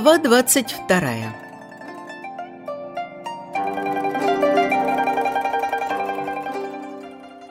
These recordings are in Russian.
Глава 22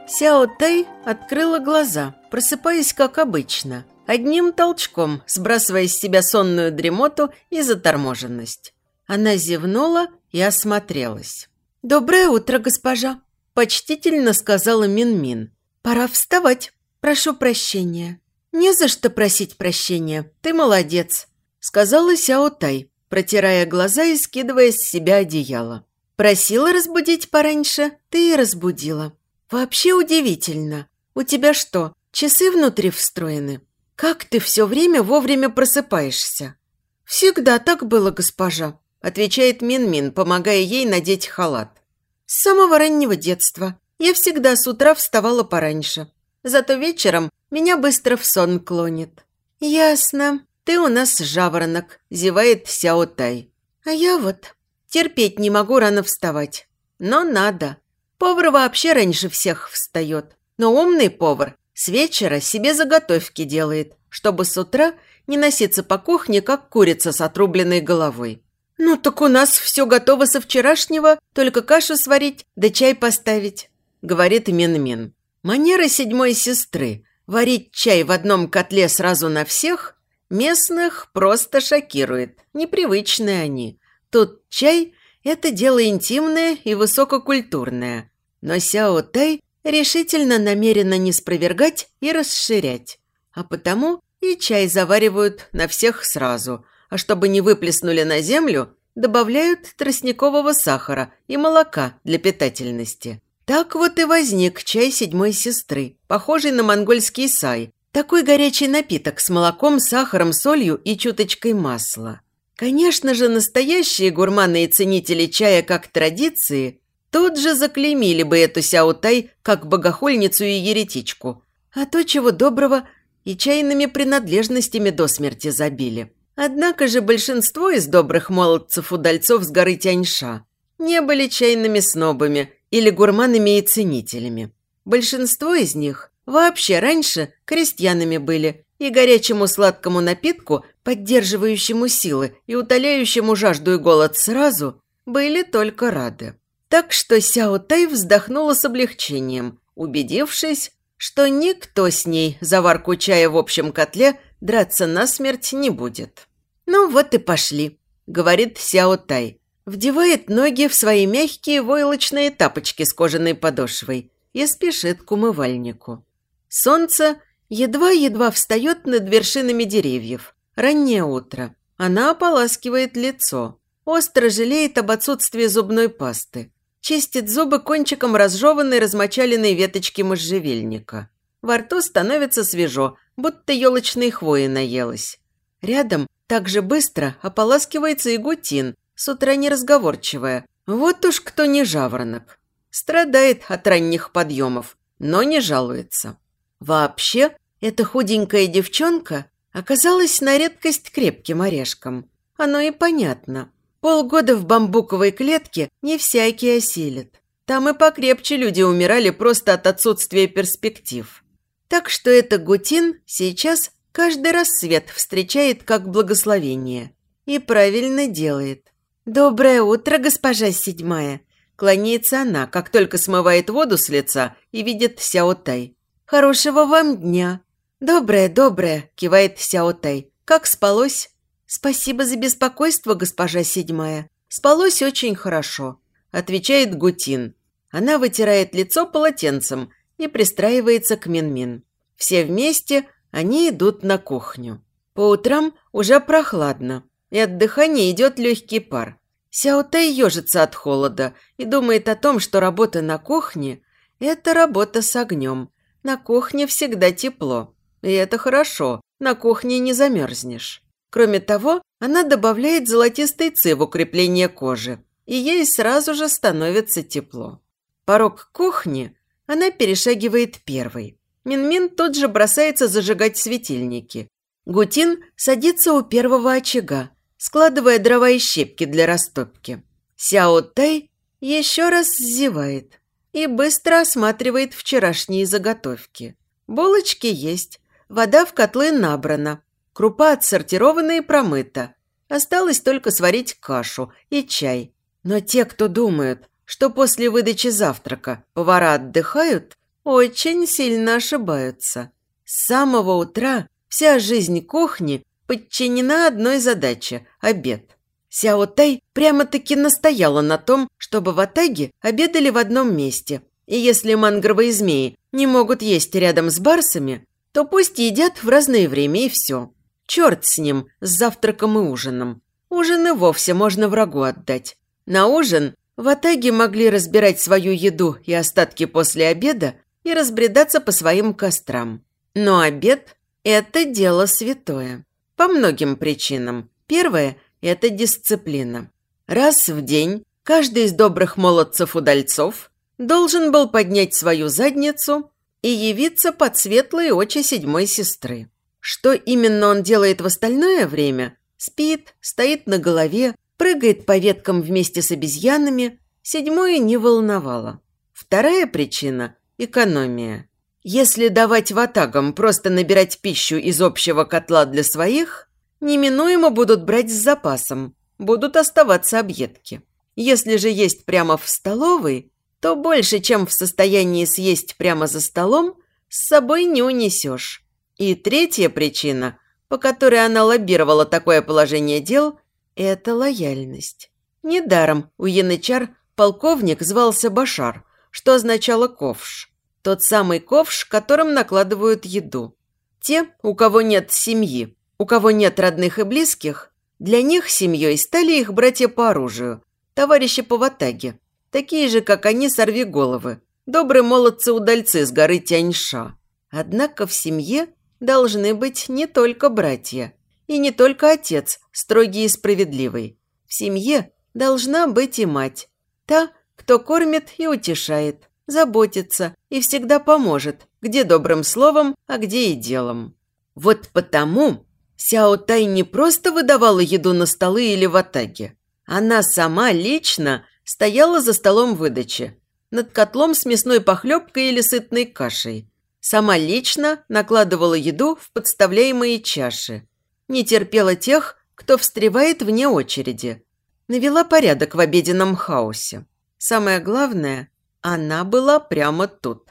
Сяо Тай открыла глаза, просыпаясь как обычно, одним толчком сбрасывая с себя сонную дремоту и заторможенность. Она зевнула и осмотрелась. «Доброе утро, госпожа!» – почтительно сказала Мин-Мин. «Пора вставать. Прошу прощения». «Не за что просить прощения. Ты молодец», – сказала Сяо Тай, протирая глаза и скидывая с себя одеяло. «Просила разбудить пораньше, ты и разбудила. Вообще удивительно. У тебя что, часы внутри встроены? Как ты все время вовремя просыпаешься?» «Всегда так было, госпожа», – отвечает Мин-Мин, помогая ей надеть халат. «С самого раннего детства. Я всегда с утра вставала пораньше. Зато вечером меня быстро в сон клонит». «Ясно. Ты у нас жаворонок», – зевает Сяо Тай. «А я вот терпеть не могу рано вставать. Но надо. Повар вообще раньше всех встает. Но умный повар с вечера себе заготовки делает, чтобы с утра не носиться по кухне, как курица с отрубленной головой. «Ну так у нас все готово со вчерашнего, только кашу сварить да чай поставить», – говорит Мин-Мин. Манера седьмой сестры варить чай в одном котле сразу на всех местных просто шокирует. Непривычные они. Тут чай – это дело интимное и высококультурное. Но Сяо Тай решительно намерена не спровергать и расширять. А потому и чай заваривают на всех сразу – а чтобы не выплеснули на землю, добавляют тростникового сахара и молока для питательности. Так вот и возник чай седьмой сестры, похожий на монгольский сай. Такой горячий напиток с молоком, сахаром, солью и чуточкой масла. Конечно же, настоящие гурманы и ценители чая как традиции тут же заклеймили бы эту сяутай как богохульницу и еретичку. А то, чего доброго, и чайными принадлежностями до смерти забили. Однако же большинство из добрых молодцев-удальцов с горы Тяньша не были чайными снобами или гурманами и ценителями. Большинство из них вообще раньше крестьянами были и горячему сладкому напитку, поддерживающему силы и утоляющему жажду и голод сразу, были только рады. Так что Сяо Тай вздохнула с облегчением, убедившись, что никто с ней за варку чая в общем котле драться насмерть не будет. «Ну вот и пошли», – говорит Сяо Тай. Вдевает ноги в свои мягкие войлочные тапочки с кожаной подошвой и спешит к умывальнику. Солнце едва-едва встает над вершинами деревьев. Раннее утро. Она ополаскивает лицо. Остро жалеет об отсутствии зубной пасты. Чистит зубы кончиком разжеванной размочаленной веточки можжевельника. Во рту становится свежо, будто елочной хвои наелась. Рядом так же быстро ополаскивается и Гутин, с утра неразговорчивая. Вот уж кто не жаворонок. Страдает от ранних подъемов, но не жалуется. Вообще, эта худенькая девчонка оказалась на редкость крепким орешком. Оно и понятно. Полгода в бамбуковой клетке не всякий осилит. Там и покрепче люди умирали просто от отсутствия перспектив. Так что эта Гутин сейчас Каждый рассвет встречает как благословение. И правильно делает. «Доброе утро, госпожа седьмая!» Кланяется она, как только смывает воду с лица и видит Сяо Тай. «Хорошего вам дня!» «Доброе, доброе!» – кивает Сяо Тай. «Как спалось?» «Спасибо за беспокойство, госпожа седьмая. Спалось очень хорошо», – отвечает Гутин. Она вытирает лицо полотенцем и пристраивается к Минмин. Все вместе они идут на кухню. По утрам уже прохладно, и от дыхания идет легкий пар. Сяотай ежится от холода и думает о том, что работа на кухне – это работа с огнем. На кухне всегда тепло. И это хорошо, на кухне не замерзнешь. Кроме того, она добавляет золотистый ци в укрепление кожи, и ей сразу же становится тепло. Порог кухни она перешагивает первой. Минмин тут же бросается зажигать светильники. Гутин садится у первого очага, складывая дрова и щепки для растопки. Сяо Тай еще раз зевает и быстро осматривает вчерашние заготовки. Булочки есть, вода в котлы набрана, крупа отсортирована и промыта. Осталось только сварить кашу и чай. Но те, кто думают, что после выдачи завтрака повара отдыхают, очень сильно ошибаются. С самого утра вся жизнь кухни подчинена одной задаче – обед. Сяо Тай прямо-таки настояла на том, чтобы в Атаге обедали в одном месте. И если мангровые змеи не могут есть рядом с барсами, то пусть едят в разное время и все. Черт с ним, с завтраком и ужином. Ужин и вовсе можно врагу отдать. На ужин в Атаге могли разбирать свою еду и остатки после обеда и разбредаться по своим кострам. Но обед – это дело святое. По многим причинам. Первое – это дисциплина. Раз в день каждый из добрых молодцев-удальцов должен был поднять свою задницу и явиться под светлые очи седьмой сестры. Что именно он делает в остальное время? Спит, стоит на голове, прыгает по веткам вместе с обезьянами, седьмое не волновало. Вторая причина – экономия. Если давать ватагам просто набирать пищу из общего котла для своих, неминуемо будут брать с запасом, будут оставаться объедки. Если же есть прямо в столовой, то больше, чем в состоянии съесть прямо за столом, с собой не унесешь. И третья причина, по которой она лоббировала такое положение дел, это лояльность. Недаром у янычар полковник звался Башар, что означало ковш. Тот самый ковш, которым накладывают еду. Те, у кого нет семьи, у кого нет родных и близких, для них семьей стали их братья по оружию, товарищи по ватаге, такие же, как они, сорвиголовы, добрые молодцы-удальцы с горы Тяньша. Однако в семье должны быть не только братья, и не только отец, строгий и справедливый. В семье должна быть и мать. Та, кто кормит и утешает, заботится и всегда поможет, где добрым словом, а где и делом. Вот потому Сяо Тай не просто выдавала еду на столы или в атаге. Она сама лично стояла за столом выдачи, над котлом с мясной похлебкой или сытной кашей. Сама лично накладывала еду в подставляемые чаши не терпела тех, кто встревает вне очереди. Навела порядок в обеденном хаосе. Самое главное, она была прямо тут.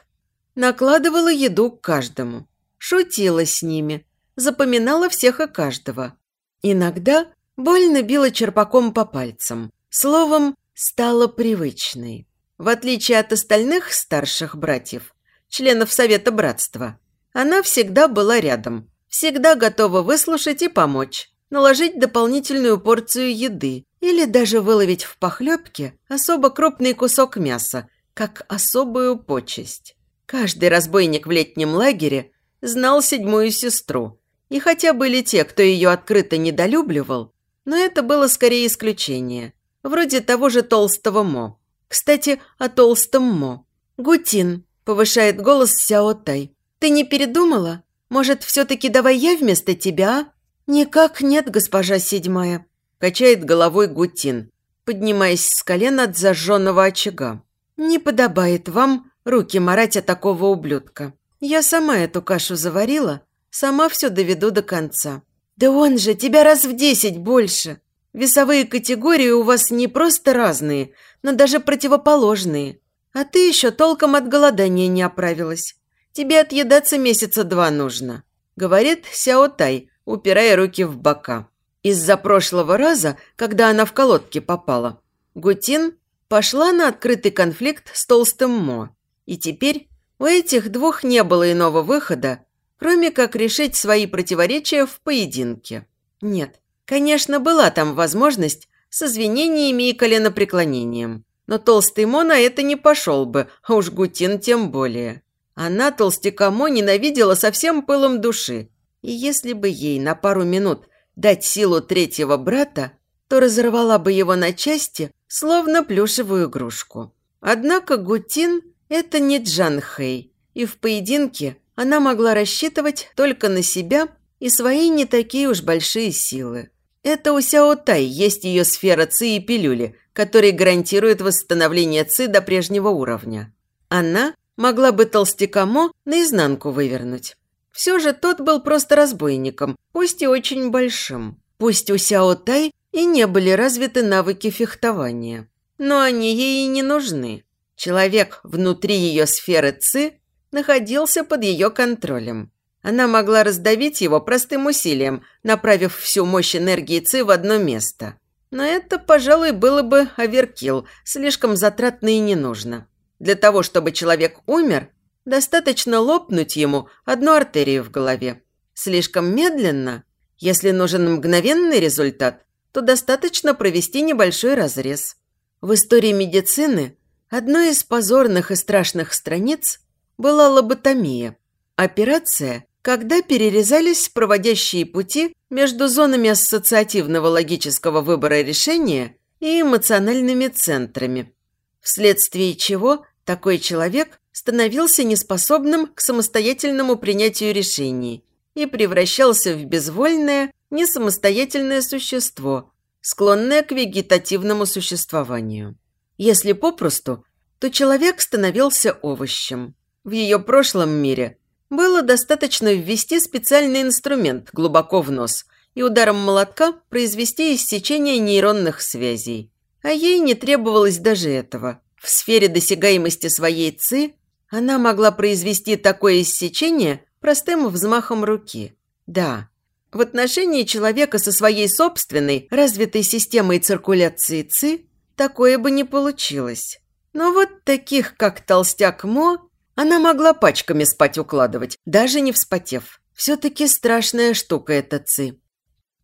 Накладывала еду каждому. Шутила с ними. Запоминала всех и каждого. Иногда больно била черпаком по пальцам. Словом, стала привычной. В отличие от остальных старших братьев, членов Совета Братства, она всегда была рядом, Всегда готова выслушать и помочь, наложить дополнительную порцию еды или даже выловить в похлебке особо крупный кусок мяса, как особую почесть. Каждый разбойник в летнем лагере знал седьмую сестру. И хотя были те, кто ее открыто недолюбливал, но это было скорее исключение. Вроде того же толстого Мо. Кстати, о толстом Мо. «Гутин», – повышает голос Сяо Тай. «Ты не передумала? Может, все-таки давай я вместо тебя?» «Никак нет, госпожа седьмая», – качает головой Гутин, поднимаясь с колен от зажженного очага. «Не подобает вам руки марать от такого ублюдка. Я сама эту кашу заварила, сама все доведу до конца». «Да он же тебя раз в десять больше. Весовые категории у вас не просто разные, но даже противоположные. А ты еще толком от голодания не оправилась. Тебе отъедаться месяца два нужно», – говорит Сяо Тай, упирая руки в бока. Из-за прошлого раза, когда она в колодки попала, Гутин пошла на открытый конфликт с толстым Мо. И теперь у этих двух не было иного выхода, кроме как решить свои противоречия в поединке. Нет, конечно, была там возможность с извинениями и коленопреклонением. Но толстый Мо на это не пошел бы, а уж Гутин тем более. Она толстякамо ненавидела со всем пылом души. И если бы ей на пару минут дать силу третьего брата, то разорвала бы его на части, словно плюшевую игрушку. Однако Гутин – это не Джан Хэй, и в поединке она могла рассчитывать только на себя и свои не такие уж большие силы. Это у Сяо Тай есть ее сфера ци и пилюли, которые гарантируют восстановление ци до прежнего уровня. Она могла бы толстякамо наизнанку вывернуть. Все же тот был просто разбойником, пусть и очень большим. Пусть у Сяо Тай и не были развиты навыки фехтования, но они ей и не нужны. Человек внутри ее сферы Ци находился под ее контролем. Она могла раздавить его простым усилием, направив всю мощь энергии Ци в одно место. Но это, пожалуй, было бы оверкил, слишком затратно и не нужно. Для того, чтобы человек умер, достаточно лопнуть ему одну артерию в голове. Слишком медленно, если нужен мгновенный результат, то достаточно провести небольшой разрез. В истории медицины одной из позорных и страшных страниц была лоботомия. Операция, когда перерезались проводящие пути между зонами ассоциативного логического выбора решения и эмоциональными центрами, вследствие чего такой человек становился неспособным к самостоятельному принятию решений и превращался в безвольное, несамостоятельное существо, склонное к вегетативному существованию. Если попросту, то человек становился овощем. В ее прошлом мире было достаточно ввести специальный инструмент глубоко в нос и ударом молотка произвести иссечение нейронных связей. А ей не требовалось даже этого. В сфере досягаемости своей ЦИ она могла произвести такое иссечение простым взмахом руки. Да, в отношении человека со своей собственной развитой системой циркуляции ЦИ такое бы не получилось. Но вот таких, как толстяк Мо, она могла пачками спать укладывать, даже не вспотев. Все-таки страшная штука эта Ци.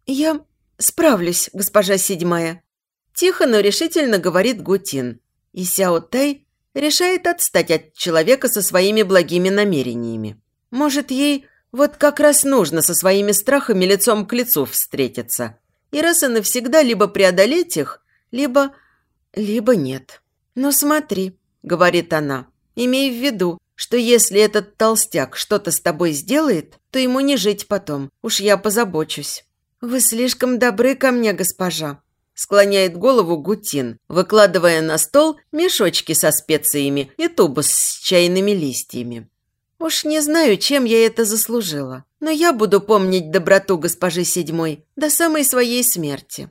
«Я справлюсь, госпожа седьмая», – тихо, но решительно говорит Гутин. И Сяо Тай решает отстать от человека со своими благими намерениями. Может, ей вот как раз нужно со своими страхами лицом к лицу встретиться. И раз и навсегда либо преодолеть их, либо... либо нет. «Но смотри», – говорит она, – «имей в виду, что если этот толстяк что-то с тобой сделает, то ему не жить потом. Уж я позабочусь». «Вы слишком добры ко мне, госпожа», Склоняет голову Гутин, выкладывая на стол мешочки со специями и тубус с чайными листьями. Уж не знаю, чем я это заслужила, но я буду помнить доброту госпожи Седьмой до самой своей смерти.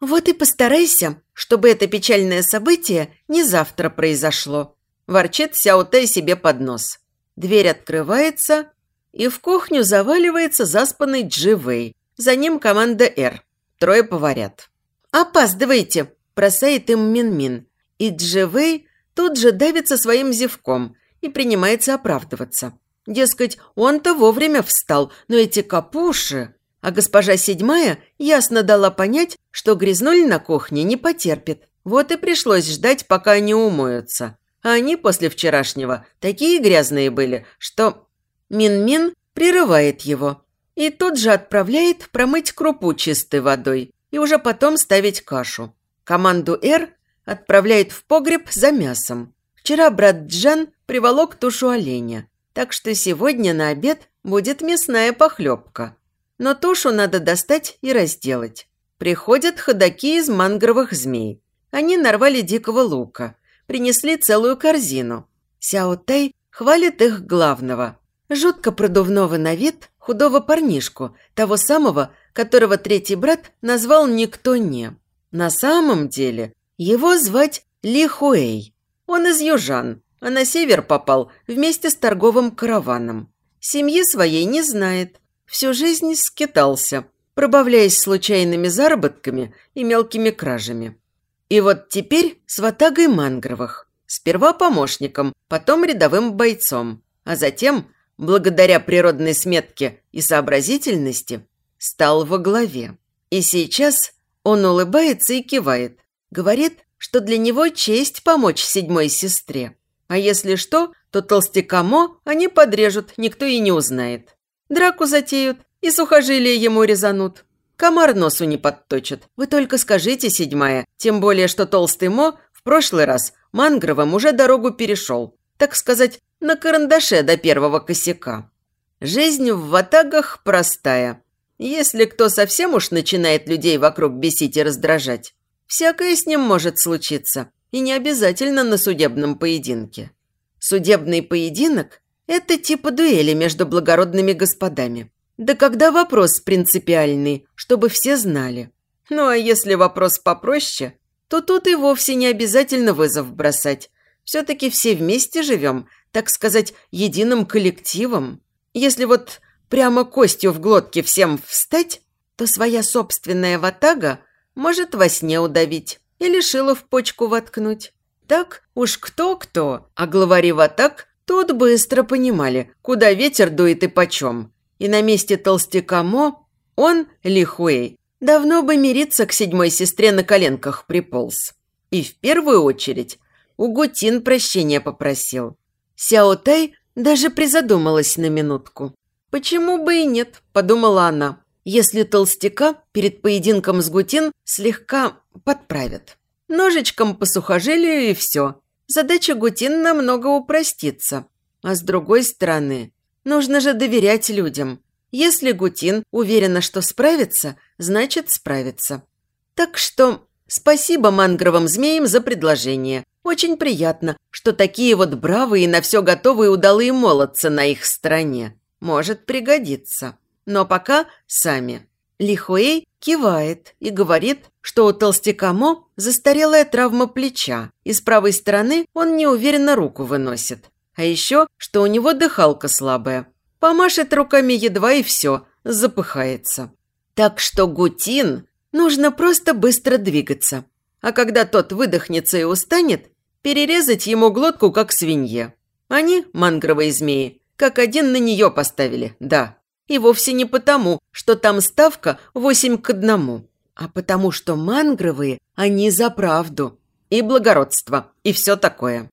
Вот и постарайся, чтобы это печальное событие не завтра произошло. Ворчит Сяотэй себе под нос. Дверь открывается, и в кухню заваливается заспанный Дживей. За ним команда «Р». Трое поварят. «Опаздываете!» – бросает им Мин-Мин. И Дживей тут же давится своим зевком и принимается оправдываться. Дескать, он-то вовремя встал, но эти капуши... А госпожа седьмая ясно дала понять, что грязнуль на кухне не потерпит. Вот и пришлось ждать, пока они умоются. А они после вчерашнего такие грязные были, что... Мин-Мин прерывает его и тут же отправляет промыть крупу чистой водой и уже потом ставить кашу. Команду «Р» отправляет в погреб за мясом. Вчера брат Джан приволок тушу оленя, так что сегодня на обед будет мясная похлебка. Но тушу надо достать и разделать. Приходят ходаки из мангровых змей. Они нарвали дикого лука, принесли целую корзину. Сяо Тай хвалит их главного. Жутко продувного на вид худого парнишку, того самого, которого третий брат назвал «никто не». На самом деле его звать Ли Хуэй. Он из южан, а на север попал вместе с торговым караваном. Семьи своей не знает, всю жизнь скитался, пробавляясь случайными заработками и мелкими кражами. И вот теперь с ватагой мангровых. Сперва помощником, потом рядовым бойцом, а затем, благодаря природной сметке и сообразительности, стал во главе. И сейчас он улыбается и кивает. Говорит, что для него честь помочь седьмой сестре. А если что, то толстякамо они подрежут, никто и не узнает. Драку затеют и сухожилие ему резанут. Комар носу не подточит. Вы только скажите, седьмая, тем более, что толстый Мо в прошлый раз Мангровым уже дорогу перешел. Так сказать, на карандаше до первого косяка. Жизнь в ватагах простая. Если кто совсем уж начинает людей вокруг бесить и раздражать, всякое с ним может случиться, и не обязательно на судебном поединке. Судебный поединок – это типа дуэли между благородными господами. Да когда вопрос принципиальный, чтобы все знали. Ну а если вопрос попроще, то тут и вовсе не обязательно вызов бросать. Все-таки все вместе живем, так сказать, единым коллективом. Если вот прямо костью в глотке всем встать, то своя собственная ватага может во сне удавить или шило в почку воткнуть. Так уж кто-кто, а главари ватаг тут быстро понимали, куда ветер дует и почем. И на месте толстяка Мо он, Лихуэй, давно бы мириться к седьмой сестре на коленках приполз. И в первую очередь у Гутин прощения попросил. Сяо Тай даже призадумалась на минутку. «Почему бы и нет?» – подумала она. «Если толстяка перед поединком с Гутин слегка подправят. Ножичком по сухожилию и все. Задача Гутин намного упростится. А с другой стороны, нужно же доверять людям. Если Гутин уверена, что справится, значит справится. Так что спасибо мангровым змеям за предложение. Очень приятно, что такие вот бравые и на все готовые удалые молодцы на их стороне. Может пригодиться. Но пока сами. Лихуэй кивает и говорит, что у толстяка Мо застарелая травма плеча, и с правой стороны он неуверенно руку выносит. А еще, что у него дыхалка слабая. Помашет руками едва и все, запыхается. Так что Гутин нужно просто быстро двигаться. А когда тот выдохнется и устанет, перерезать ему глотку, как свинье. Они, мангровые змеи, как один на нее поставили, да. И вовсе не потому, что там ставка восемь к одному, а потому что мангровые, они за правду. И благородство, и все такое.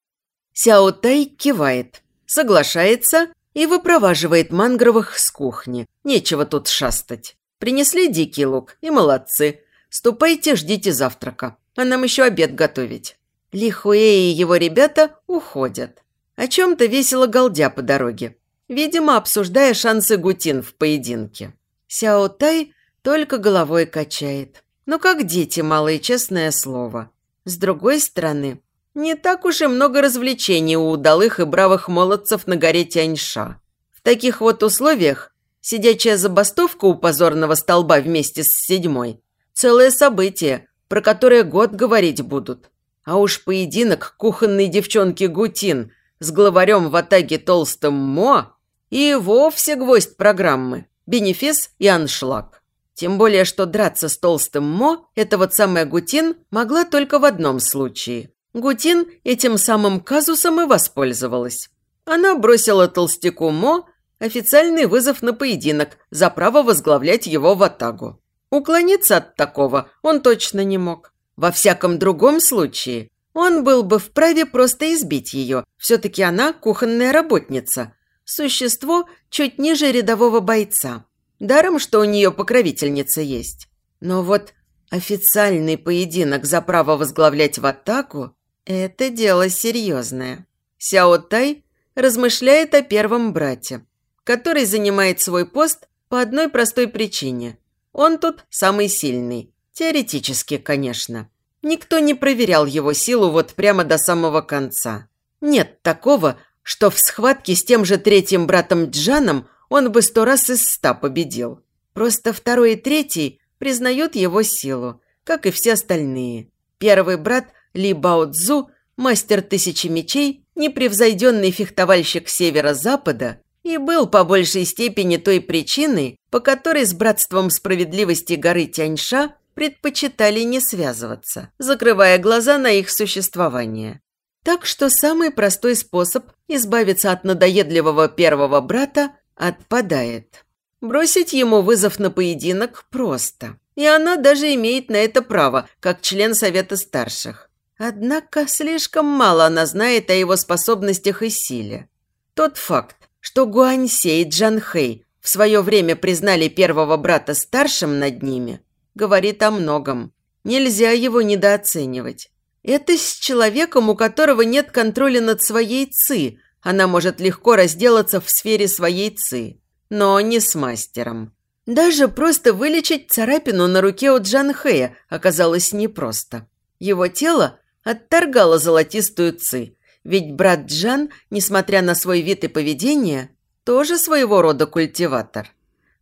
Сяо Тай кивает, соглашается и выпроваживает мангровых с кухни. Нечего тут шастать. Принесли дикий лук, и молодцы. Ступайте, ждите завтрака, а нам еще обед готовить. Лихуэ и его ребята уходят. О чем-то весело галдя по дороге видимо, обсуждая шансы Гутин в поединке. Сяо Тай только головой качает. Ну, как дети, малое честное слово. С другой стороны, не так уж и много развлечений у удалых и бравых молодцев на горе Тяньша. В таких вот условиях сидячая забастовка у позорного столба вместе с седьмой – целое событие, про которое год говорить будут. А уж поединок кухонной девчонки Гутин с главарем в атаге толстым Мо и вовсе гвоздь программы – бенефис и аншлаг. Тем более, что драться с толстым Мо эта вот самая Гутин могла только в одном случае. Гутин этим самым казусом и воспользовалась. Она бросила толстяку Мо официальный вызов на поединок за право возглавлять его в атагу. Уклониться от такого он точно не мог. Во всяком другом случае он был бы вправе просто избить ее. Все-таки она кухонная работница, Существо чуть ниже рядового бойца. Даром, что у нее покровительница есть. Но вот официальный поединок за право возглавлять в атаку – это дело серьезное. Сяо Тай размышляет о первом брате, который занимает свой пост по одной простой причине. Он тут самый сильный. Теоретически, конечно. Никто не проверял его силу вот прямо до самого конца. Нет такого, что в схватке с тем же третьим братом Джаном он бы сто раз из ста победил. Просто второй и третий признают его силу, как и все остальные. Первый брат Ли Бао Цзу, мастер тысячи мечей, непревзойденный фехтовальщик севера-запада, и был по большей степени той причиной, по которой с братством справедливости горы Тяньша предпочитали не связываться, закрывая глаза на их существование. Так что самый простой способ избавиться от надоедливого первого брата отпадает. Бросить ему вызов на поединок просто. И она даже имеет на это право, как член Совета Старших. Однако слишком мало она знает о его способностях и силе. Тот факт, что Гуаньсе и Джанхэй в свое время признали первого брата старшим над ними, говорит о многом. Нельзя его недооценивать. Это с человеком, у которого нет контроля над своей ци. Она может легко разделаться в сфере своей ци. Но не с мастером. Даже просто вылечить царапину на руке у Джанхэя оказалось непросто. Его тело отторгало золотистую ци. Ведь брат Джан, несмотря на свой вид и поведение, тоже своего рода культиватор.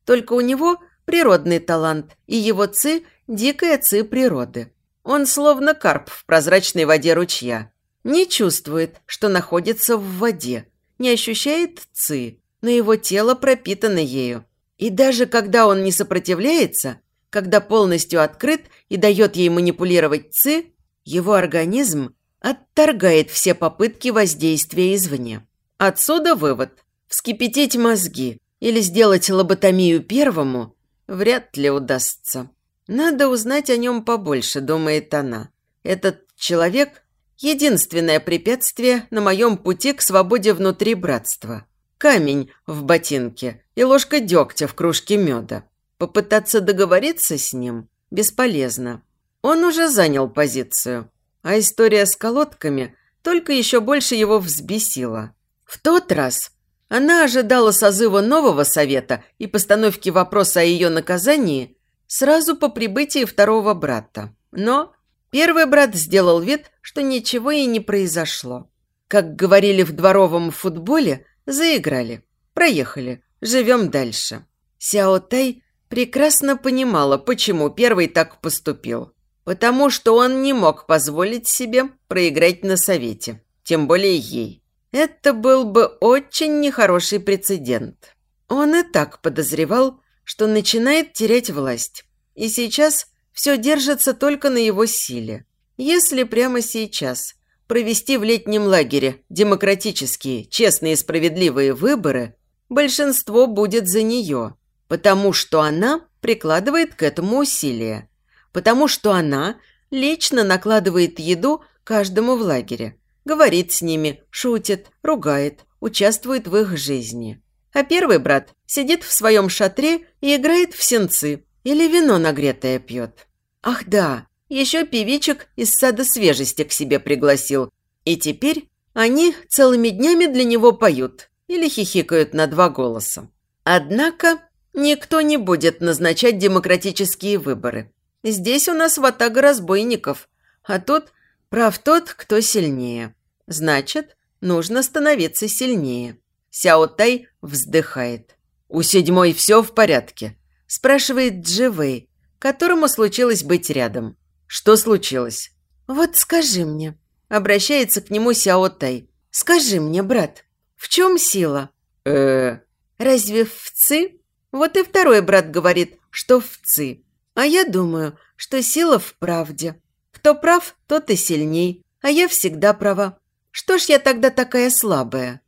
Только у него природный талант, и его ци – дикая ци природы. Он словно карп в прозрачной воде ручья. Не чувствует, что находится в воде, не ощущает ци, но его тело пропитано ею. И даже когда он не сопротивляется, когда полностью открыт и дает ей манипулировать ци, его организм отторгает все попытки воздействия извне. Отсюда вывод. Вскипятить мозги или сделать лоботомию первому вряд ли удастся. Надо узнать о нем побольше, думает она. Этот человек – единственное препятствие на моем пути к свободе внутри братства. Камень в ботинке и ложка дегтя в кружке меда. Попытаться договориться с ним бесполезно. Он уже занял позицию, а история с колодками только еще больше его взбесила. В тот раз она ожидала созыва нового совета и постановки вопроса о ее наказании сразу по прибытии второго брата. Но первый брат сделал вид, что ничего и не произошло. Как говорили в дворовом футболе, заиграли, проехали, живем дальше. Сяо Тай прекрасно понимала, почему первый так поступил. Потому что он не мог позволить себе проиграть на совете, тем более ей. Это был бы очень нехороший прецедент. Он и так подозревал, что начинает терять власть. И сейчас все держится только на его силе. Если прямо сейчас провести в летнем лагере демократические, честные и справедливые выборы, большинство будет за нее – Потому что она прикладывает к этому усилия. Потому что она лично накладывает еду каждому в лагере. Говорит с ними, шутит, ругает, участвует в их жизни. А первый брат сидит в своем шатре и играет в сенцы или вино нагретое пьет. Ах да, еще певичек из сада свежести к себе пригласил. И теперь они целыми днями для него поют или хихикают на два голоса. Однако Никто не будет назначать демократические выборы. Здесь у нас ватага разбойников, а тут прав тот, кто сильнее. Значит, нужно становиться сильнее. Сяо Тай вздыхает. «У седьмой все в порядке?» – спрашивает Дживей, которому случилось быть рядом. «Что случилось?» «Вот скажи мне», – обращается к нему Сяо Тай. «Скажи мне, брат, в чем сила?» э «Разве в ци?» Вот и второй брат говорит, что в ци. А я думаю, что сила в правде. Кто прав, тот и сильней. А я всегда права. Что ж я тогда такая слабая?